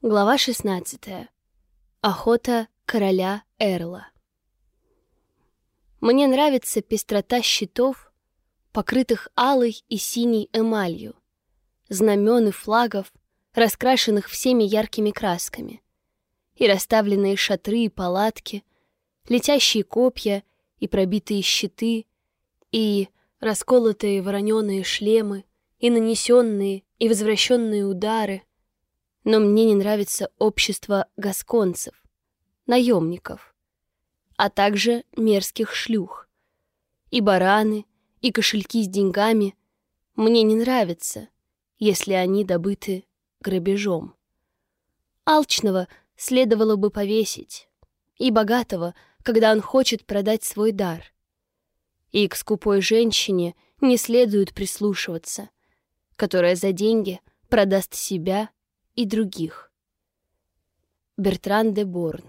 Глава 16. Охота короля Эрла. Мне нравится пестрота щитов, покрытых алой и синей эмалью, знамен и флагов, раскрашенных всеми яркими красками, и расставленные шатры и палатки, летящие копья и пробитые щиты, и расколотые вороненые шлемы, и нанесенные и возвращенные удары — но мне не нравится общество гасконцев, наемников, а также мерзких шлюх. И бараны, и кошельки с деньгами мне не нравятся, если они добыты грабежом. Алчного следовало бы повесить, и богатого, когда он хочет продать свой дар. И к скупой женщине не следует прислушиваться, которая за деньги продаст себя и других. Бертран де Борн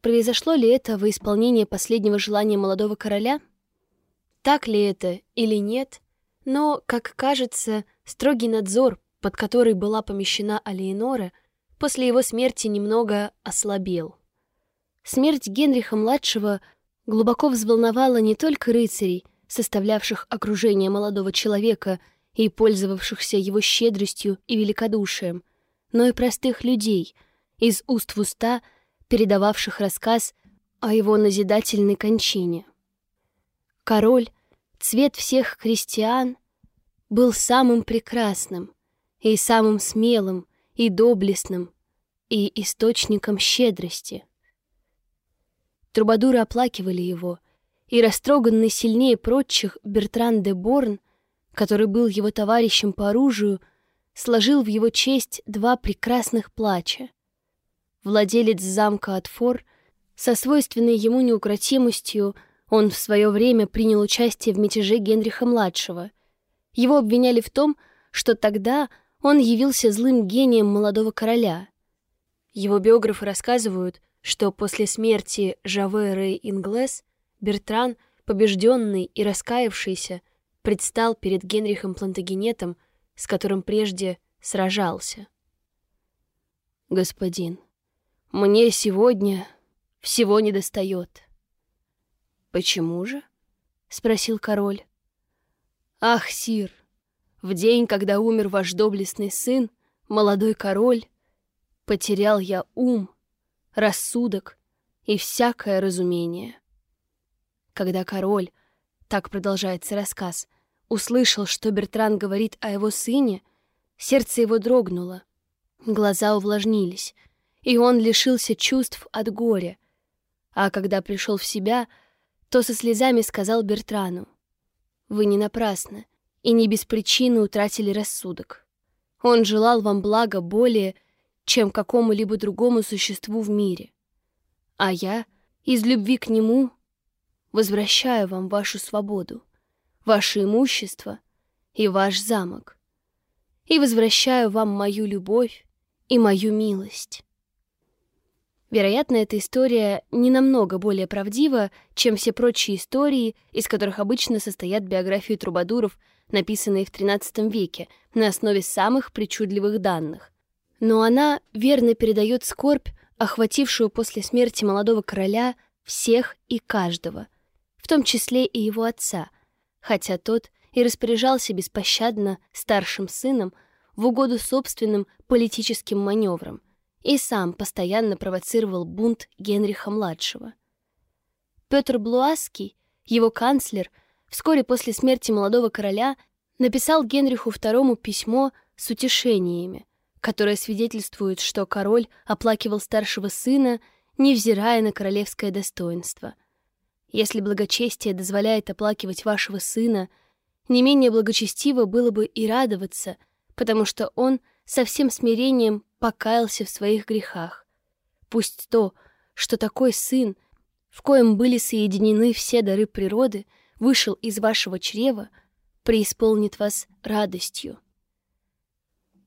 Произошло ли это во исполнение последнего желания молодого короля? Так ли это или нет, но, как кажется, строгий надзор, под который была помещена Алиенора, после его смерти немного ослабел. Смерть Генриха-младшего глубоко взволновала не только рыцарей, составлявших окружение молодого человека — и пользовавшихся его щедростью и великодушием, но и простых людей, из уст в уста передававших рассказ о его назидательной кончине. Король, цвет всех христиан, был самым прекрасным и самым смелым и доблестным и источником щедрости. Трубадуры оплакивали его, и растроганный сильнее прочих Бертран де Борн который был его товарищем по оружию, сложил в его честь два прекрасных плача. Владелец замка Атфор, со свойственной ему неукротимостью, он в свое время принял участие в мятеже Генриха-младшего. Его обвиняли в том, что тогда он явился злым гением молодого короля. Его биографы рассказывают, что после смерти Жаве Инглес Бертран, побежденный и раскаявшийся, предстал перед Генрихом Плантагенетом, с которым прежде сражался. «Господин, мне сегодня всего не достает». «Почему же?» — спросил король. «Ах, сир, в день, когда умер ваш доблестный сын, молодой король, потерял я ум, рассудок и всякое разумение». Когда король, так продолжается рассказ, — услышал, что Бертран говорит о его сыне, сердце его дрогнуло, глаза увлажнились, и он лишился чувств от горя. А когда пришел в себя, то со слезами сказал Бертрану, «Вы не напрасно и не без причины утратили рассудок. Он желал вам блага более, чем какому-либо другому существу в мире. А я, из любви к нему, возвращаю вам вашу свободу ваше имущество и ваш замок. И возвращаю вам мою любовь и мою милость. Вероятно, эта история не намного более правдива, чем все прочие истории, из которых обычно состоят биографии трубадуров, написанные в XIII веке на основе самых причудливых данных. Но она верно передает скорбь, охватившую после смерти молодого короля всех и каждого, в том числе и его отца — хотя тот и распоряжался беспощадно старшим сыном в угоду собственным политическим маневрам и сам постоянно провоцировал бунт Генриха-младшего. Петр Блуаский, его канцлер, вскоре после смерти молодого короля написал Генриху II письмо с утешениями, которое свидетельствует, что король оплакивал старшего сына, невзирая на королевское достоинство — если благочестие дозволяет оплакивать вашего сына, не менее благочестиво было бы и радоваться, потому что он со всем смирением покаялся в своих грехах. Пусть то, что такой сын, в коем были соединены все дары природы, вышел из вашего чрева, преисполнит вас радостью.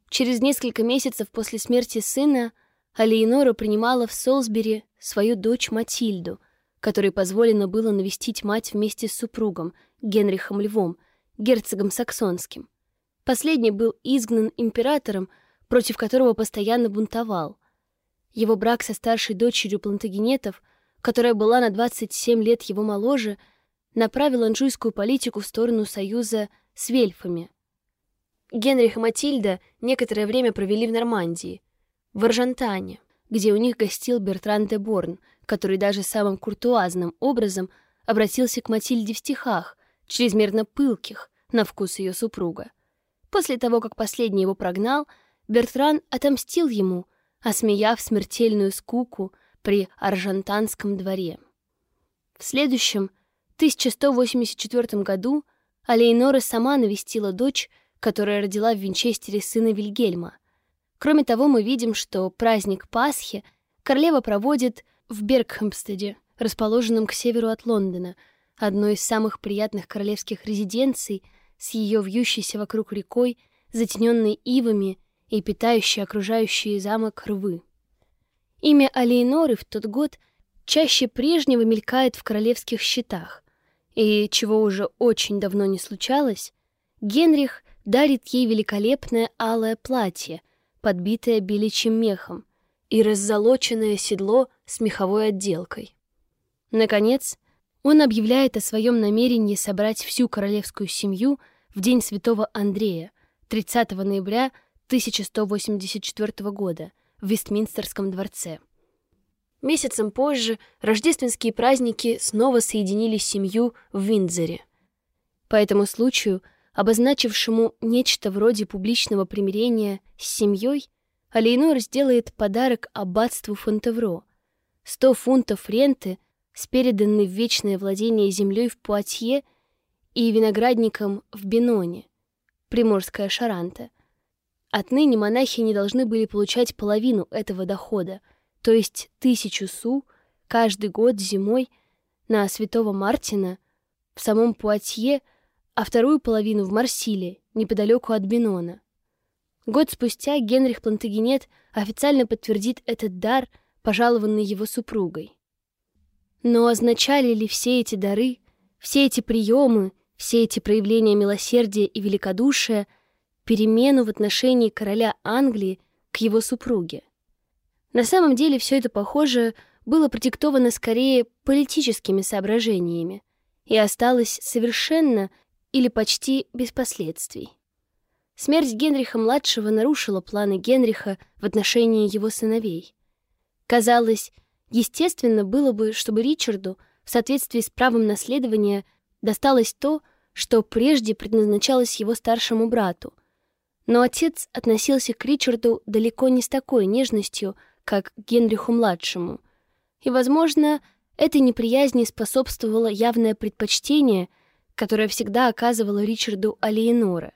Через несколько месяцев после смерти сына Алиенора принимала в Солсбери свою дочь Матильду — которой позволено было навестить мать вместе с супругом, Генрихом Львом, герцогом Саксонским. Последний был изгнан императором против которого постоянно бунтовал. Его брак со старшей дочерью плантагенетов, которая была на 27 лет его моложе, направил анжуйскую политику в сторону союза с вельфами. Генрих и Матильда некоторое время провели в Нормандии, в Аржантане, где у них гостил Бертран де Борн, который даже самым куртуазным образом обратился к Матильде в стихах, чрезмерно пылких, на вкус ее супруга. После того, как последний его прогнал, Бертран отомстил ему, осмеяв смертельную скуку при Аржантанском дворе. В следующем, 1184 году, Алейнора сама навестила дочь, которая родила в Винчестере сына Вильгельма. Кроме того, мы видим, что праздник Пасхи королева проводит в Бергхэмпстеде, расположенном к северу от Лондона, одной из самых приятных королевских резиденций с ее вьющейся вокруг рекой, затененной ивами и питающей окружающий замок рвы. Имя Алейноры в тот год чаще прежнего мелькает в королевских счетах, и, чего уже очень давно не случалось, Генрих дарит ей великолепное алое платье, подбитое беличьим мехом, и раззолоченное седло с меховой отделкой. Наконец, он объявляет о своем намерении собрать всю королевскую семью в день святого Андрея, 30 ноября 1184 года, в Вестминстерском дворце. Месяцем позже рождественские праздники снова соединили семью в Виндзоре. По этому случаю, обозначившему нечто вроде публичного примирения с семьей, Алейнор сделает подарок аббатству Фонтевро — 100 фунтов ренты — с переданной в вечное владение землей в Пуатье и виноградником в Беноне, приморская Шаранта. Отныне монахи не должны были получать половину этого дохода, то есть тысячу су каждый год зимой на Святого Мартина в самом Пуатье, а вторую половину в Марсиле, неподалеку от Бенона. Год спустя Генрих Плантагенет официально подтвердит этот дар, пожалованный его супругой. Но означали ли все эти дары, все эти приемы, все эти проявления милосердия и великодушия перемену в отношении короля Англии к его супруге? На самом деле все это, похоже, было продиктовано скорее политическими соображениями и осталось совершенно или почти без последствий. Смерть Генриха-младшего нарушила планы Генриха в отношении его сыновей. Казалось, Естественно было бы, чтобы Ричарду в соответствии с правом наследования досталось то, что прежде предназначалось его старшему брату. Но отец относился к Ричарду далеко не с такой нежностью, как к Генриху-младшему. И, возможно, этой неприязни способствовало явное предпочтение, которое всегда оказывало Ричарду Алиенора.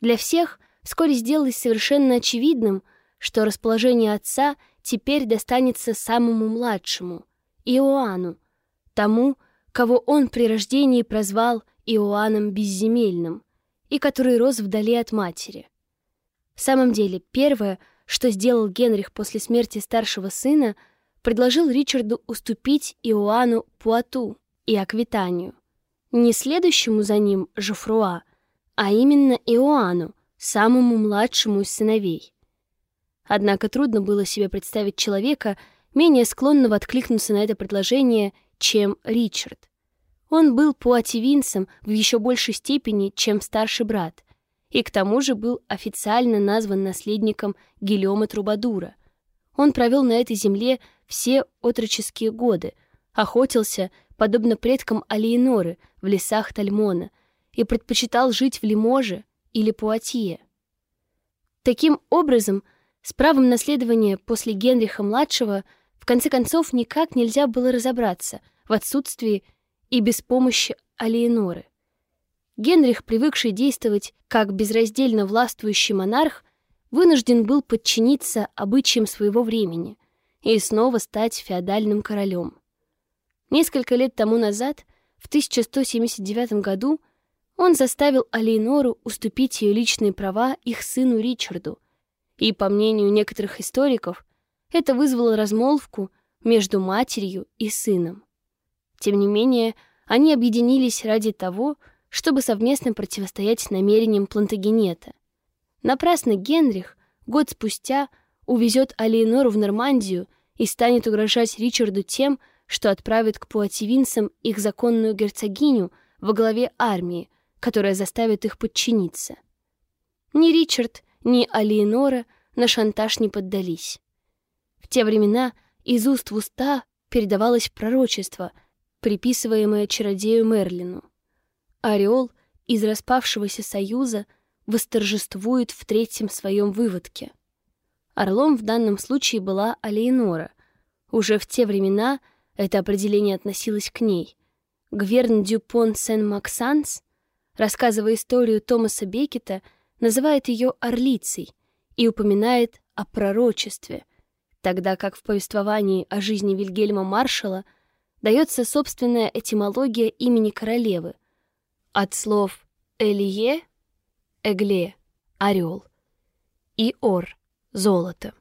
Для всех вскоре сделалось совершенно очевидным, что расположение отца — теперь достанется самому младшему, Иоанну, тому, кого он при рождении прозвал Иоанном Безземельным, и который рос вдали от матери. В самом деле, первое, что сделал Генрих после смерти старшего сына, предложил Ричарду уступить Иоанну Пуату и Аквитанию. Не следующему за ним Жофруа, а именно Иоанну, самому младшему из сыновей. Однако трудно было себе представить человека, менее склонного откликнуться на это предложение, чем Ричард. Он был пуативинцем в еще большей степени, чем старший брат, и к тому же был официально назван наследником Гильома Трубадура. Он провел на этой земле все отроческие годы, охотился, подобно предкам Алиеноры, в лесах Тальмона, и предпочитал жить в Лиможе или Пуатье. Таким образом, с правом наследования после Генриха-младшего в конце концов никак нельзя было разобраться в отсутствии и без помощи Алиеноры. Генрих, привыкший действовать как безраздельно властвующий монарх, вынужден был подчиниться обычаям своего времени и снова стать феодальным королем. Несколько лет тому назад, в 1179 году, он заставил Алейнору уступить ее личные права их сыну Ричарду — и, по мнению некоторых историков, это вызвало размолвку между матерью и сыном. Тем не менее, они объединились ради того, чтобы совместно противостоять намерениям Плантагенета. Напрасно Генрих, год спустя увезет Алиенору в Нормандию и станет угрожать Ричарду тем, что отправит к пуативинцам их законную герцогиню во главе армии, которая заставит их подчиниться. Ни Ричард, ни Алиенора на шантаж не поддались. В те времена из уст в уста передавалось пророчество, приписываемое чародею Мерлину. Ореол из распавшегося союза восторжествует в третьем своем выводке. Орлом в данном случае была Алейнора. Уже в те времена это определение относилось к ней. Гверн Дюпон Сен-Максанс, рассказывая историю Томаса Бекета, называет ее орлицей и упоминает о пророчестве, тогда как в повествовании о жизни Вильгельма Маршала дается собственная этимология имени королевы от слов «элие» — «эгле» — «орел» и «ор» — «золото».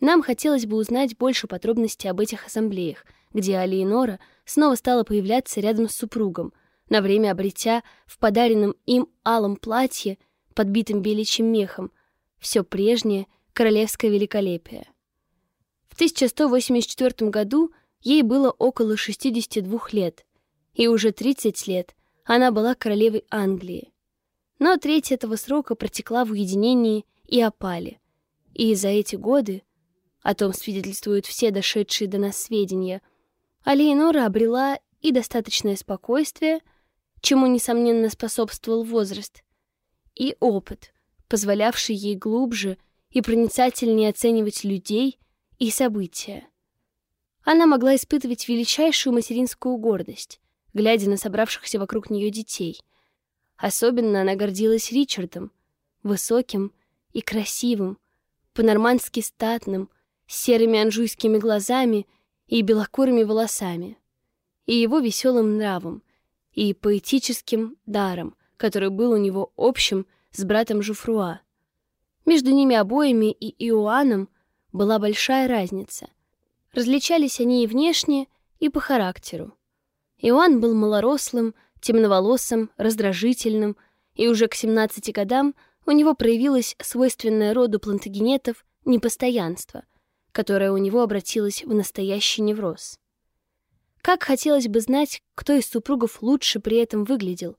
Нам хотелось бы узнать больше подробностей об этих ассамблеях, где Алиенора снова стала появляться рядом с супругом, на время обретя в подаренном им алом платье, подбитым беличьим мехом, все прежнее королевское великолепие. В 1184 году ей было около 62 лет, и уже 30 лет она была королевой Англии. Но треть этого срока протекла в уединении и опале, и за эти годы, о том свидетельствуют все дошедшие до нас сведения, Алиенора обрела и достаточное спокойствие, чему, несомненно, способствовал возраст, и опыт, позволявший ей глубже и проницательнее оценивать людей и события. Она могла испытывать величайшую материнскую гордость, глядя на собравшихся вокруг нее детей. Особенно она гордилась Ричардом, высоким и красивым, по-нормандски статным, с серыми анжуйскими глазами и белокурыми волосами, и его веселым нравом, и поэтическим даром, который был у него общим с братом Жуфруа. Между ними обоими и Иоанном была большая разница. Различались они и внешне, и по характеру. Иоанн был малорослым, темноволосым, раздражительным, и уже к 17 годам у него проявилось свойственное роду плантагенетов непостоянство, которое у него обратилось в настоящий невроз. Как хотелось бы знать, кто из супругов лучше при этом выглядел,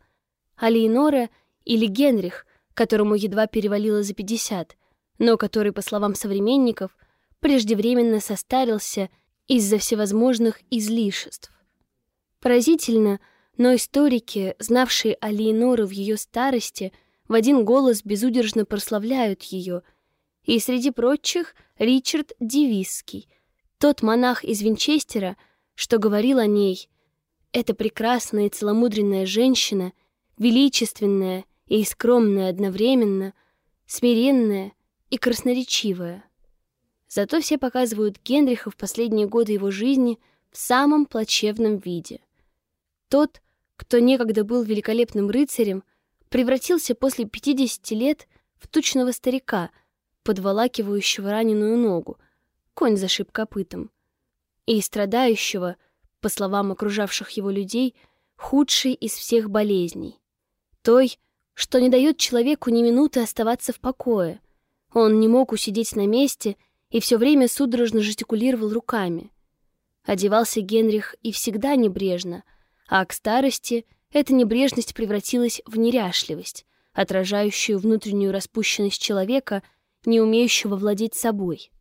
Алиенора или Генрих, которому едва перевалило за 50, но который, по словам современников, преждевременно состарился из-за всевозможных излишеств. Поразительно, но историки, знавшие Алиенору в ее старости, в один голос безудержно прославляют ее, и среди прочих Ричард Дивисский, тот монах из Винчестера, что говорил о ней. Эта прекрасная и целомудренная женщина, величественная и скромная одновременно, смиренная и красноречивая. Зато все показывают Генриха в последние годы его жизни в самом плачевном виде — тот, кто некогда был великолепным рыцарем, превратился после 50 лет в тучного старика, подволакивающего раненую ногу, конь зашиб копытом, и страдающего, по словам окружавших его людей, худшей из всех болезней. Той, что не дает человеку ни минуты оставаться в покое. Он не мог усидеть на месте и все время судорожно жестикулировал руками. Одевался Генрих и всегда небрежно — а к старости эта небрежность превратилась в неряшливость, отражающую внутреннюю распущенность человека, не умеющего владеть собой.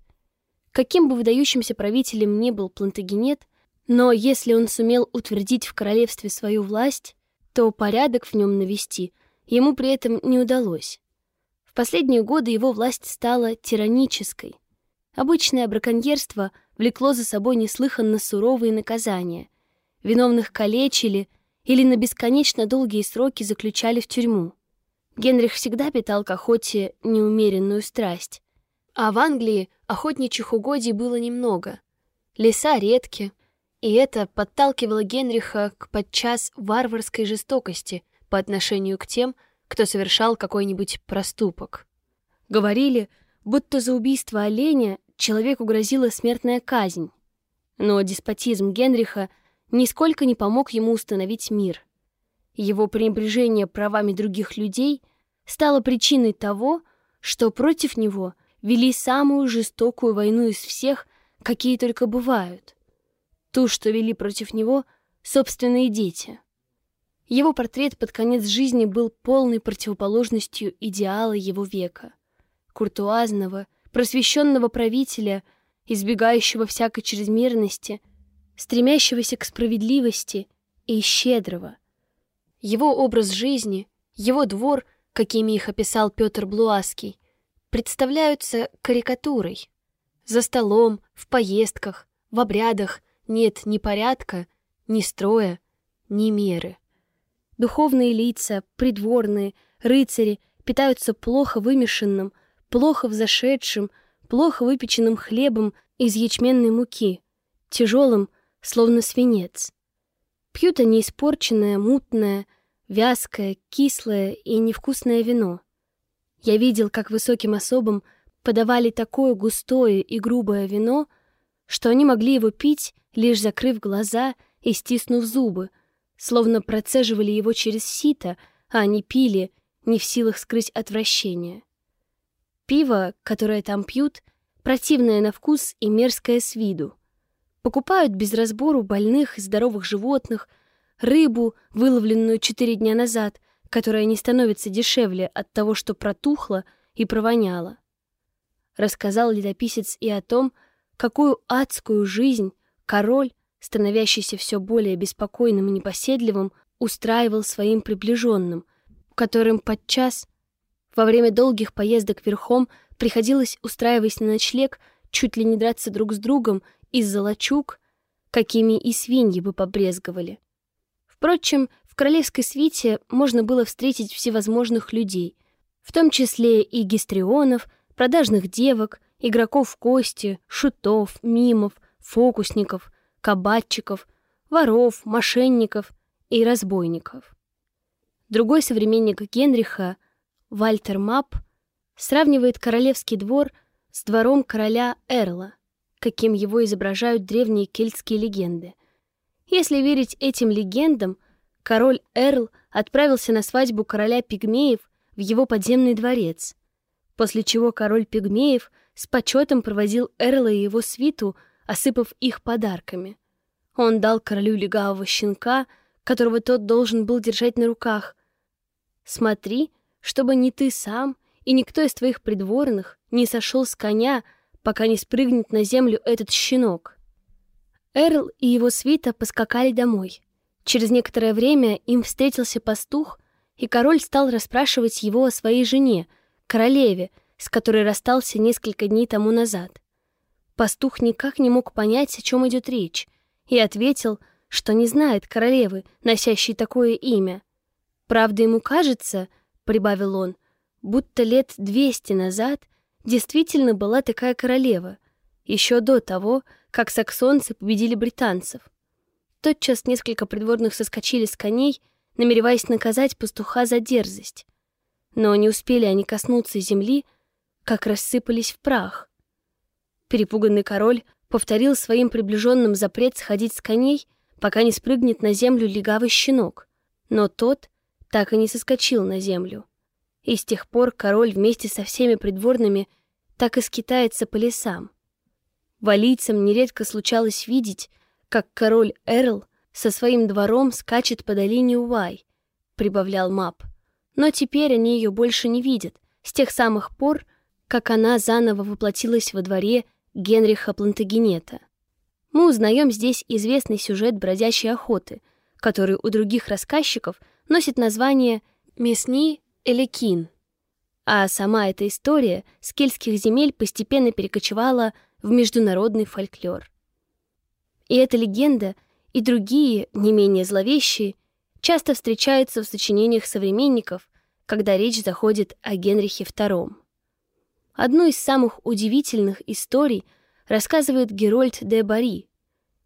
Каким бы выдающимся правителем ни был Плантагенет, но если он сумел утвердить в королевстве свою власть, то порядок в нем навести ему при этом не удалось. В последние годы его власть стала тиранической. Обычное браконьерство влекло за собой неслыханно суровые наказания — Виновных калечили или на бесконечно долгие сроки заключали в тюрьму. Генрих всегда питал к охоте неумеренную страсть. А в Англии охотничьих угодий было немного. Леса редки, и это подталкивало Генриха к подчас варварской жестокости по отношению к тем, кто совершал какой-нибудь проступок. Говорили, будто за убийство оленя человеку грозила смертная казнь. Но деспотизм Генриха нисколько не помог ему установить мир. Его пренебрежение правами других людей стало причиной того, что против него вели самую жестокую войну из всех, какие только бывают. Ту, что вели против него собственные дети. Его портрет под конец жизни был полной противоположностью идеала его века. Куртуазного, просвещенного правителя, избегающего всякой чрезмерности, стремящегося к справедливости и щедрого. Его образ жизни, его двор, какими их описал Петр Блуаский, представляются карикатурой. За столом, в поездках, в обрядах нет ни порядка, ни строя, ни меры. Духовные лица, придворные, рыцари питаются плохо вымешанным, плохо взошедшим, плохо выпеченным хлебом из ячменной муки, тяжелым, словно свинец. Пьют они испорченное, мутное, вязкое, кислое и невкусное вино. Я видел, как высоким особам подавали такое густое и грубое вино, что они могли его пить, лишь закрыв глаза и стиснув зубы, словно процеживали его через сито, а они пили, не в силах скрыть отвращение. Пиво, которое там пьют, противное на вкус и мерзкое с виду. Покупают без разбору больных и здоровых животных, рыбу, выловленную четыре дня назад, которая не становится дешевле от того, что протухла и провоняла. Рассказал летописец и о том, какую адскую жизнь король, становящийся все более беспокойным и непоседливым, устраивал своим приближенным, которым подчас во время долгих поездок верхом приходилось, устраиваясь на ночлег, чуть ли не драться друг с другом из-за лачуг, какими и свиньи бы побрезговали. Впрочем, в королевской свите можно было встретить всевозможных людей, в том числе и гистрионов, продажных девок, игроков в кости, шутов, мимов, фокусников, кабачиков, воров, мошенников и разбойников. Другой современник Генриха, Вальтер Мап, сравнивает королевский двор с двором короля Эрла, каким его изображают древние кельтские легенды. Если верить этим легендам, король Эрл отправился на свадьбу короля пигмеев в его подземный дворец, после чего король пигмеев с почетом проводил Эрла и его свиту, осыпав их подарками. Он дал королю легавого щенка, которого тот должен был держать на руках. «Смотри, чтобы ни ты сам и никто из твоих придворных не сошел с коня, пока не спрыгнет на землю этот щенок. Эрл и его свита поскакали домой. Через некоторое время им встретился пастух, и король стал расспрашивать его о своей жене, королеве, с которой расстался несколько дней тому назад. Пастух никак не мог понять, о чем идет речь, и ответил, что не знает королевы, носящей такое имя. «Правда, ему кажется, — прибавил он, — будто лет двести назад действительно была такая королева, еще до того, как саксонцы победили британцев. Тотчас несколько придворных соскочили с коней, намереваясь наказать пастуха за дерзость. Но не успели они коснуться земли, как рассыпались в прах. Перепуганный король повторил своим приближенным запрет сходить с коней, пока не спрыгнет на землю легавый щенок, но тот так и не соскочил на землю и с тех пор король вместе со всеми придворными так и скитается по лесам. Валийцам нередко случалось видеть, как король Эрл со своим двором скачет по долине Уай, прибавлял Мап. Но теперь они ее больше не видят, с тех самых пор, как она заново воплотилась во дворе Генриха Плантагенета. Мы узнаем здесь известный сюжет бродячей охоты, который у других рассказчиков носит название «Месни Элекин. А сама эта история с кельтских земель постепенно перекочевала в международный фольклор. И эта легенда, и другие, не менее зловещие, часто встречаются в сочинениях современников, когда речь заходит о Генрихе II. Одну из самых удивительных историй рассказывает Герольд де Бари.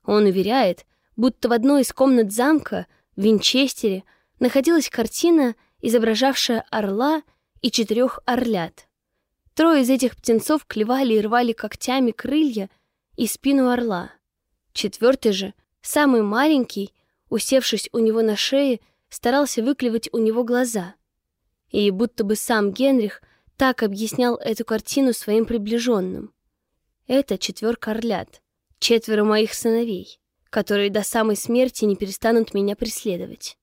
Он уверяет, будто в одной из комнат замка в Винчестере находилась картина изображавшая орла и четырех орлят. Трое из этих птенцов клевали и рвали когтями крылья и спину орла. Четвертый же, самый маленький, усевшись у него на шее, старался выклевать у него глаза. И будто бы сам Генрих так объяснял эту картину своим приближенным. Это четверка орлят, четверо моих сыновей, которые до самой смерти не перестанут меня преследовать.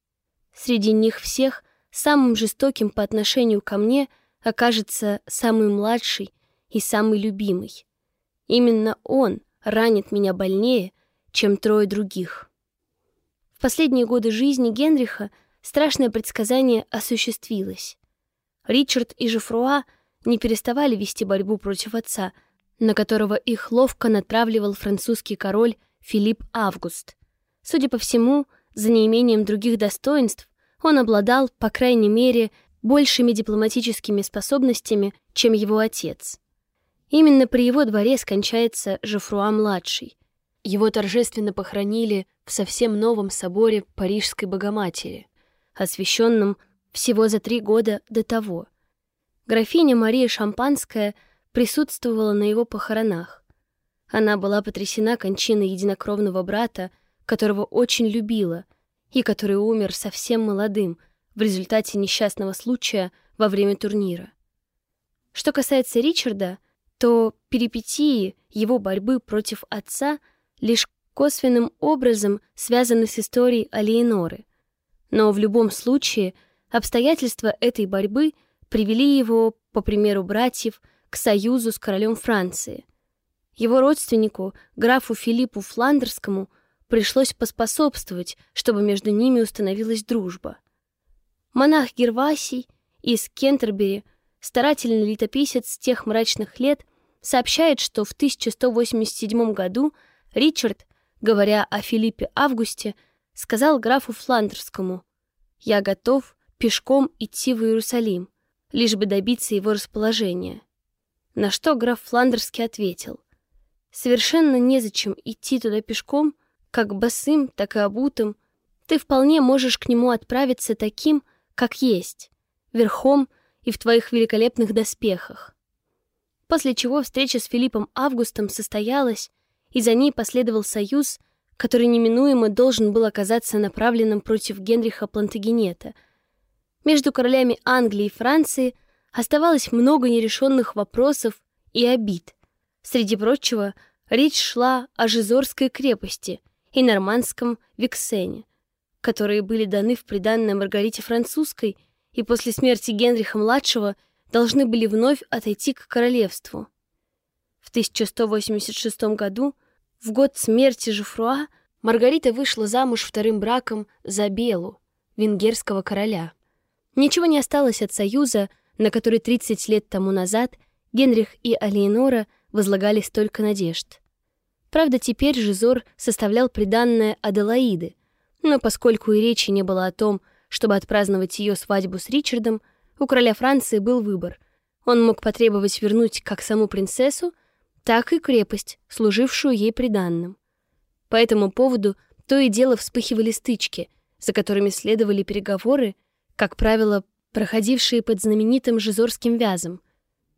Среди них всех самым жестоким по отношению ко мне окажется самый младший и самый любимый. Именно он ранит меня больнее, чем трое других. В последние годы жизни Генриха страшное предсказание осуществилось. Ричард и Жефруа не переставали вести борьбу против отца, на которого их ловко натравливал французский король Филипп Август. Судя по всему, за неимением других достоинств он обладал, по крайней мере, большими дипломатическими способностями, чем его отец. Именно при его дворе скончается Жефруа-младший. Его торжественно похоронили в совсем новом соборе Парижской Богоматери, освященном всего за три года до того. Графиня Мария Шампанская присутствовала на его похоронах. Она была потрясена кончиной единокровного брата, которого очень любила, и который умер совсем молодым в результате несчастного случая во время турнира. Что касается Ричарда, то перипетии его борьбы против отца лишь косвенным образом связаны с историей Алиеноры. Но в любом случае обстоятельства этой борьбы привели его, по примеру братьев, к союзу с королем Франции. Его родственнику, графу Филиппу Фландерскому, пришлось поспособствовать, чтобы между ними установилась дружба. Монах Гервасий из Кентербери, старательный летописец тех мрачных лет, сообщает, что в 1187 году Ричард, говоря о Филиппе Августе, сказал графу Фландерскому «Я готов пешком идти в Иерусалим, лишь бы добиться его расположения». На что граф Фландерский ответил «Совершенно незачем идти туда пешком, как босым, так и обутым, ты вполне можешь к нему отправиться таким, как есть, верхом и в твоих великолепных доспехах. После чего встреча с Филиппом Августом состоялась, и за ней последовал союз, который неминуемо должен был оказаться направленным против Генриха Плантагенета. Между королями Англии и Франции оставалось много нерешенных вопросов и обид. Среди прочего, речь шла о Жизорской крепости — и нормандском Виксене, которые были даны в приданное Маргарите Французской и после смерти Генриха-младшего должны были вновь отойти к королевству. В 1186 году, в год смерти Жуфруа, Маргарита вышла замуж вторым браком за Белу, венгерского короля. Ничего не осталось от союза, на который 30 лет тому назад Генрих и Алиенора возлагали столько надежд. Правда, теперь Жизор составлял приданное Аделаиды, но поскольку и речи не было о том, чтобы отпраздновать ее свадьбу с Ричардом, у короля Франции был выбор. Он мог потребовать вернуть как саму принцессу, так и крепость, служившую ей приданным. По этому поводу то и дело вспыхивали стычки, за которыми следовали переговоры, как правило, проходившие под знаменитым Жизорским вязом,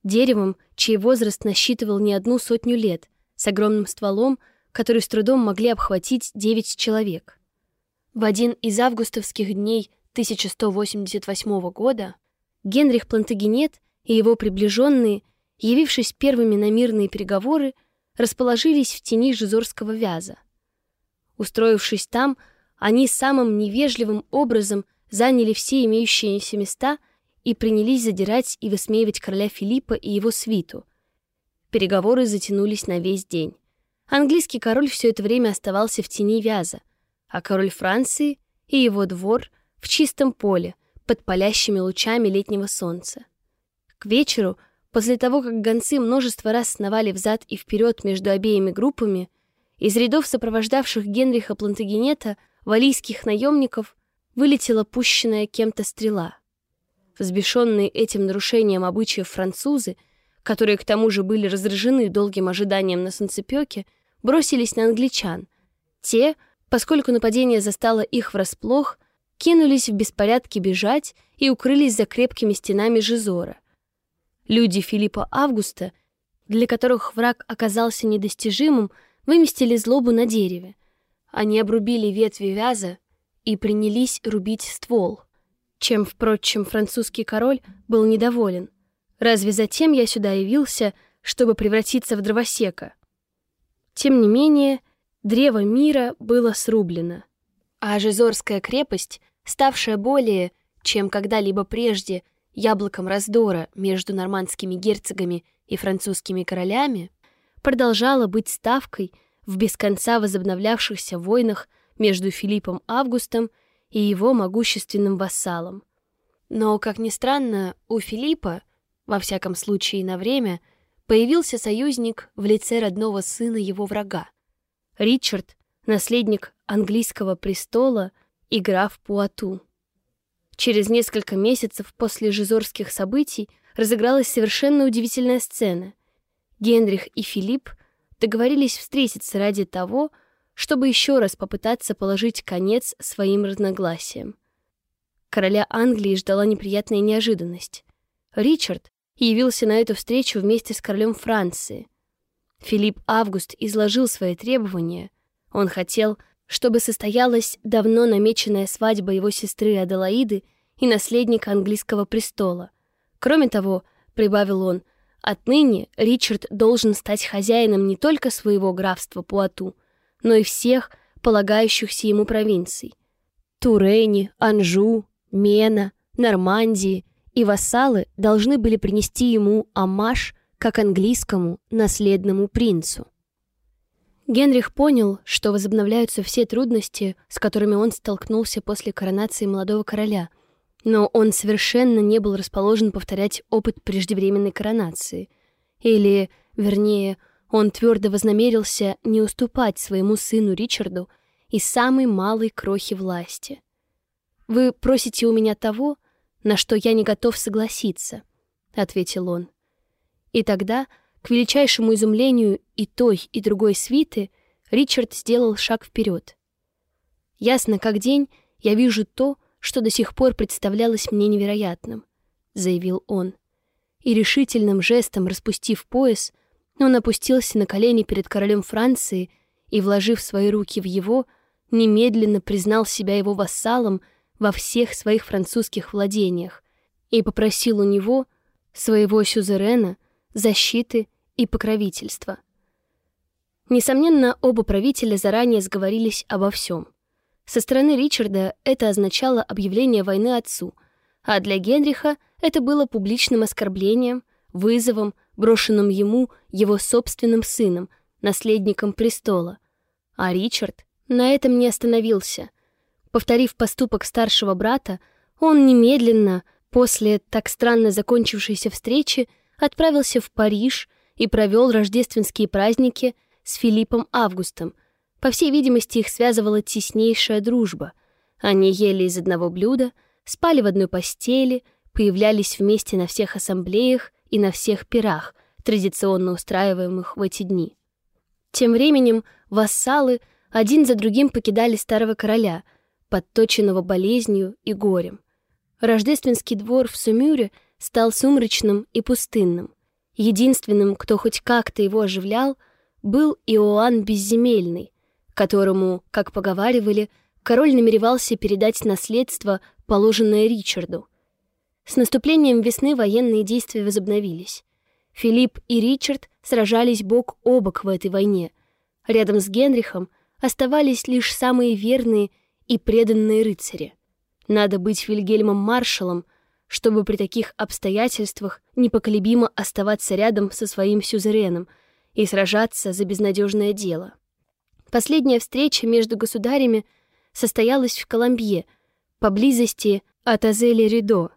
деревом, чей возраст насчитывал не одну сотню лет, с огромным стволом, который с трудом могли обхватить девять человек. В один из августовских дней 1188 года Генрих Плантагенет и его приближенные, явившись первыми на мирные переговоры, расположились в тени Жизорского вяза. Устроившись там, они самым невежливым образом заняли все имеющиеся места и принялись задирать и высмеивать короля Филиппа и его свиту — Переговоры затянулись на весь день. Английский король все это время оставался в тени вяза, а король Франции и его двор в чистом поле, под палящими лучами летнего солнца. К вечеру, после того, как гонцы множество раз сновали взад и вперед между обеими группами, из рядов сопровождавших Генриха Плантагенета валийских наемников вылетела пущенная кем-то стрела. Взбешенные этим нарушением обычаев французы — которые к тому же были раздражены долгим ожиданием на солнцепёке, бросились на англичан. Те, поскольку нападение застало их врасплох, кинулись в беспорядке бежать и укрылись за крепкими стенами Жизора. Люди Филиппа Августа, для которых враг оказался недостижимым, выместили злобу на дереве. Они обрубили ветви вяза и принялись рубить ствол, чем, впрочем, французский король был недоволен — Разве затем я сюда явился, чтобы превратиться в дровосека? Тем не менее, древо мира было срублено. А Жизорская крепость, ставшая более, чем когда-либо прежде, яблоком раздора между нормандскими герцогами и французскими королями, продолжала быть ставкой в без конца возобновлявшихся войнах между Филиппом Августом и его могущественным вассалом. Но, как ни странно, у Филиппа, во всяком случае на время, появился союзник в лице родного сына его врага. Ричард, наследник английского престола и граф Пуату. Через несколько месяцев после жизорских событий разыгралась совершенно удивительная сцена. Генрих и Филипп договорились встретиться ради того, чтобы еще раз попытаться положить конец своим разногласиям. Короля Англии ждала неприятная неожиданность. Ричард явился на эту встречу вместе с королем Франции. Филипп Август изложил свои требования. Он хотел, чтобы состоялась давно намеченная свадьба его сестры Аделаиды и наследника английского престола. Кроме того, прибавил он, отныне Ричард должен стать хозяином не только своего графства Пуату, но и всех полагающихся ему провинций. Турени, Анжу, Мена, Нормандии и вассалы должны были принести ему амаш как английскому наследному принцу. Генрих понял, что возобновляются все трудности, с которыми он столкнулся после коронации молодого короля, но он совершенно не был расположен повторять опыт преждевременной коронации. Или, вернее, он твердо вознамерился не уступать своему сыну Ричарду и самой малой крохи власти. «Вы просите у меня того, на что я не готов согласиться», — ответил он. И тогда, к величайшему изумлению и той, и другой свиты, Ричард сделал шаг вперед. «Ясно как день, я вижу то, что до сих пор представлялось мне невероятным», — заявил он. И решительным жестом распустив пояс, он опустился на колени перед королем Франции и, вложив свои руки в его, немедленно признал себя его вассалом во всех своих французских владениях и попросил у него, своего сюзерена, защиты и покровительства. Несомненно, оба правителя заранее сговорились обо всем. Со стороны Ричарда это означало объявление войны отцу, а для Генриха это было публичным оскорблением, вызовом, брошенным ему его собственным сыном, наследником престола. А Ричард на этом не остановился. Повторив поступок старшего брата, он немедленно, после так странно закончившейся встречи, отправился в Париж и провел рождественские праздники с Филиппом Августом. По всей видимости, их связывала теснейшая дружба. Они ели из одного блюда, спали в одной постели, появлялись вместе на всех ассамблеях и на всех пирах, традиционно устраиваемых в эти дни. Тем временем вассалы один за другим покидали старого короля, подточенного болезнью и горем. Рождественский двор в Сумюре стал сумрачным и пустынным. Единственным, кто хоть как-то его оживлял, был Иоанн Безземельный, которому, как поговаривали, король намеревался передать наследство, положенное Ричарду. С наступлением весны военные действия возобновились. Филипп и Ричард сражались бок о бок в этой войне. Рядом с Генрихом оставались лишь самые верные и преданные рыцари. Надо быть Вильгельмом маршалом, чтобы при таких обстоятельствах непоколебимо оставаться рядом со своим сюзереном и сражаться за безнадежное дело. Последняя встреча между государями состоялась в Коломбье, поблизости от Азели-Ридо,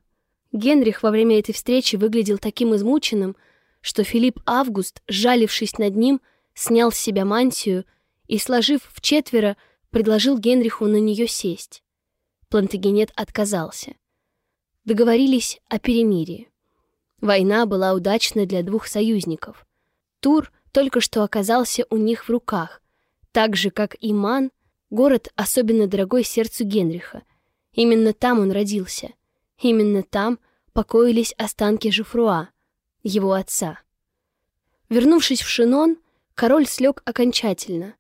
Генрих во время этой встречи выглядел таким измученным, что Филипп Август, жалившись над ним, снял с себя мантию и, сложив в четверо, предложил Генриху на нее сесть. Плантагенет отказался. Договорились о перемирии. Война была удачна для двух союзников. Тур только что оказался у них в руках, так же, как и Ман, город, особенно дорогой сердцу Генриха. Именно там он родился. Именно там покоились останки Жифруа, его отца. Вернувшись в Шинон, король слег окончательно.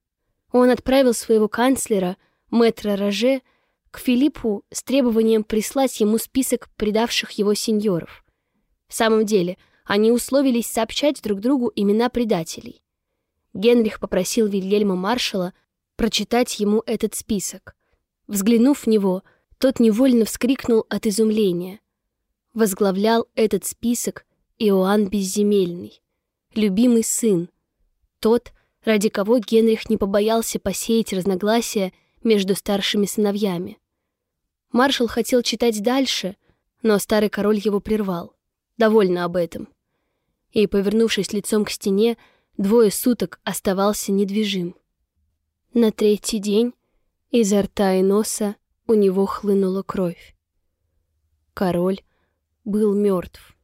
Он отправил своего канцлера, мэтра Роже, к Филиппу с требованием прислать ему список предавших его сеньоров. В самом деле, Они условились сообщать друг другу имена предателей. Генрих попросил Вильгельма маршала прочитать ему этот список. Взглянув в него, тот невольно вскрикнул от изумления. Возглавлял этот список Иоанн Безземельный, любимый сын, тот, ради кого Генрих не побоялся посеять разногласия между старшими сыновьями. Маршал хотел читать дальше, но старый король его прервал. Довольно об этом. И, повернувшись лицом к стене, двое суток оставался недвижим. На третий день изо рта и носа у него хлынула кровь. Король был мертв.